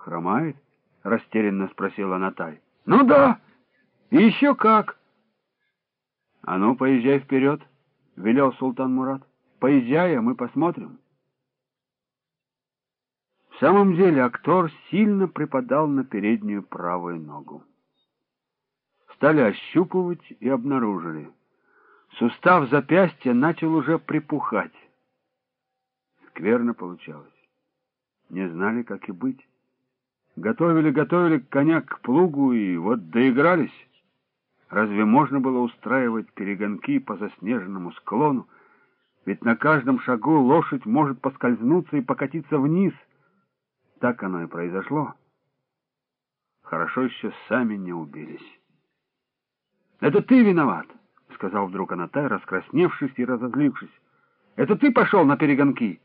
Хромает? Растерянно спросила Натай. Ну да, и еще как. А ну, поезжай вперед, велел султан Мурат. Поезжай, а мы посмотрим. В самом деле актор сильно припадал на переднюю правую ногу. Стали ощупывать и обнаружили. Сустав запястья начал уже припухать. Скверно получалось. Не знали, как и быть. Готовили, готовили коня к плугу, и вот доигрались. Разве можно было устраивать перегонки по заснеженному склону? Ведь на каждом шагу лошадь может поскользнуться и покатиться вниз. Так оно и произошло. Хорошо еще сами не убились. «Это ты виноват!» — сказал вдруг Анатай, раскрасневшись и разозлившись. «Это ты пошел на перегонки!»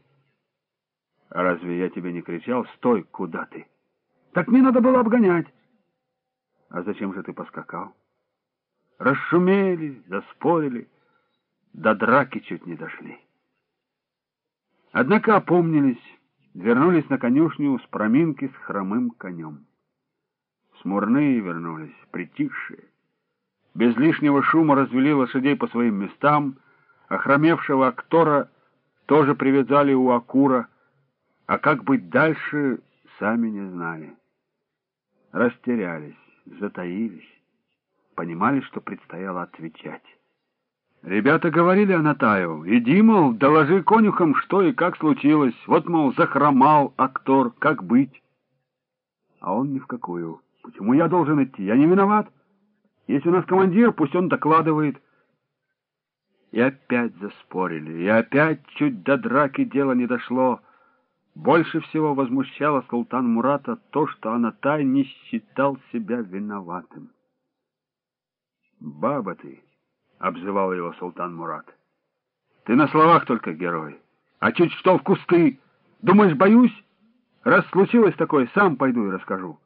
«А разве я тебе не кричал? Стой! Куда ты?» «Так мне надо было обгонять!» «А зачем же ты поскакал?» Расшумели, заспорили, до драки чуть не дошли. Однако опомнились, вернулись на конюшню с проминки с хромым конем. Смурные вернулись, притихшие. Без лишнего шума развели лошадей по своим местам, охромевшего актора тоже привязали у Акура, а как быть дальше, сами не знали. Растерялись, затаились, понимали, что предстояло отвечать. Ребята говорили Анатаю, иди, мол, доложи конюхам, что и как случилось. Вот, мол, захромал актор, как быть? А он ни в какую. Почему я должен идти? Я не виноват. Если у нас командир, пусть он докладывает. И опять заспорили, и опять чуть до драки дело не дошло. Больше всего возмущало султан Мурата то, что Анатай не считал себя виноватым. «Баба ты!» — обзывал его султан Мурат. «Ты на словах только герой, а чуть что в кусты. Думаешь, боюсь? Раз случилось такое, сам пойду и расскажу».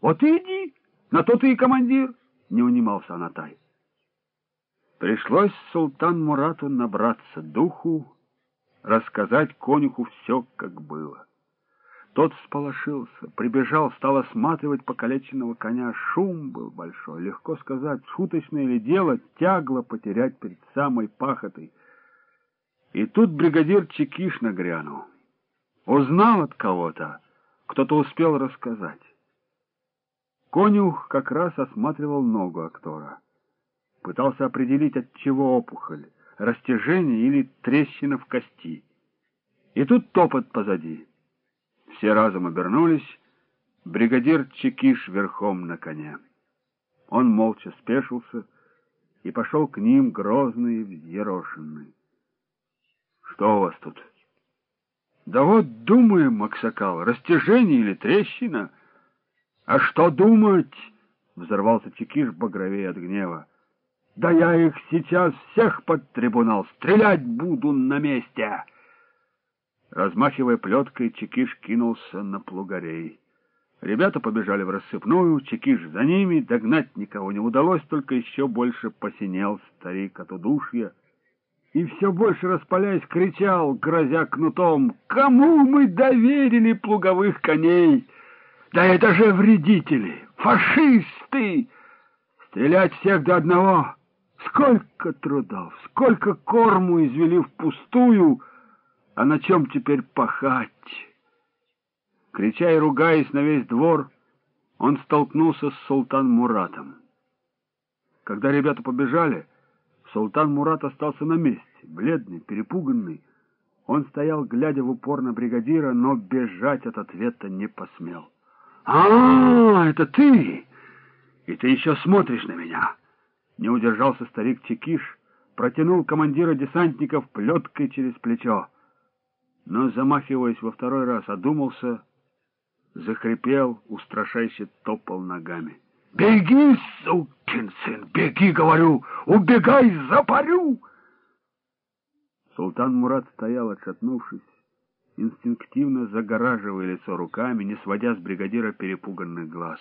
«Вот и иди, на то ты и командир!» — не унимался Анатай. Пришлось султан Мурату набраться духу, рассказать конюху все, как было. Тот всполошился, прибежал, стал осматривать покалеченного коня. Шум был большой, легко сказать, шуточное ли дело, тягло потерять перед самой пахотой. И тут бригадир Чекиш нагрянул. Узнал от кого-то, кто-то успел рассказать. Конюх как раз осматривал ногу актора. Пытался определить, от чего опухоль, растяжение или трещина в кости. И тут топот позади. Все разом обернулись. Бригадир Чекиш верхом на коне. Он молча спешился и пошел к ним грозный и взъерошенный. — Что у вас тут? — Да вот думаем, Максакал, растяжение или трещина. — А что думать? — взорвался Чекиш багровее от гнева. — Да я их сейчас всех под трибунал стрелять буду на месте! Размахивая плеткой, Чекиш кинулся на плугарей. Ребята побежали в рассыпную, Чекиш за ними, догнать никого не удалось, только еще больше посинел старик от удушья. И все больше распаляясь, кричал, грозя кнутом, «Кому мы доверили плуговых коней? Да это же вредители, фашисты! Стрелять всех до одного! Сколько трудов, сколько корму извели впустую!» А на чем теперь пахать? Крича и ругаясь на весь двор, он столкнулся с Султан Муратом. Когда ребята побежали, Султан Мурат остался на месте, бледный, перепуганный. Он стоял, глядя в упор на бригадира, но бежать от ответа не посмел. — А, это ты! И ты еще смотришь на меня! Не удержался старик Чекиш, протянул командира десантников плеткой через плечо но, замахиваясь во второй раз, одумался, захрипел, устрашающе топал ногами. «Беги, сукин сын, беги, говорю! Убегай, запарю!» Султан Мурат стоял, отшатнувшись, инстинктивно загораживая лицо руками, не сводя с бригадира перепуганных глаз.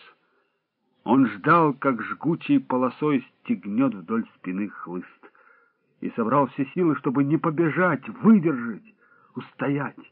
Он ждал, как жгучей полосой стегнет вдоль спины хлыст, и собрал все силы, чтобы не побежать, выдержать, устоять.